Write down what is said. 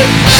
Yeah.